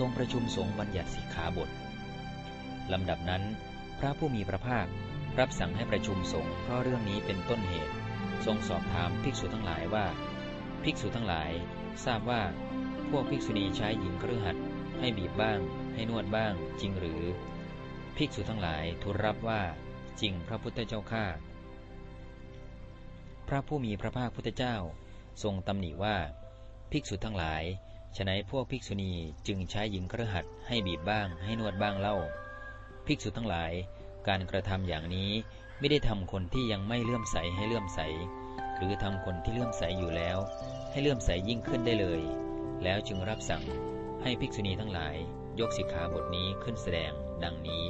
ทรงประชุมสงฆ์บัญญัติสิกขาบทลำดับนั้น พระผู้มีพระภาครับสั่งให้ประชุมสงฆ์เพราะเรื่องนี้เป็นต้นเหตุ ทรงสอบถามภิกษุทั้งหลายว่า ภิกษุทั้งหลาย ทราบว่า พวกภิกษุณีใช้หญิงเครือขัดให้บีบบ้าง ให้นวดบ้าง จริงหรือ ภิกษุทั้งหลายทูลรับว่า จริงพระพุทธเจ้าข้าพระผู้มีพระภาคพุทธเจ้า ทรงตำหนิว่า ภิกษุทั้งหลาย ฉนัยพวกภิกษุณีจึงใช้หญิงเครือขัดให้บีบบ้าง ให้นวดบ้างเล่า ภิกษุทั้งหลาย การกระทำอย่างนี้ไม่ได้ทำคนที่ยังไม่เลื่อมใสให้เลื่อมใส หรือทำคนที่เลื่อมใสอยู่แล้ว ให้เลื่อมใสยิ่งขึ้นได้เลย แล้วจึงรับสั่งให้ภิกษุณีทั้งหลาย ยกสิกขาบทนี้ขึ้นแสดงดังนี้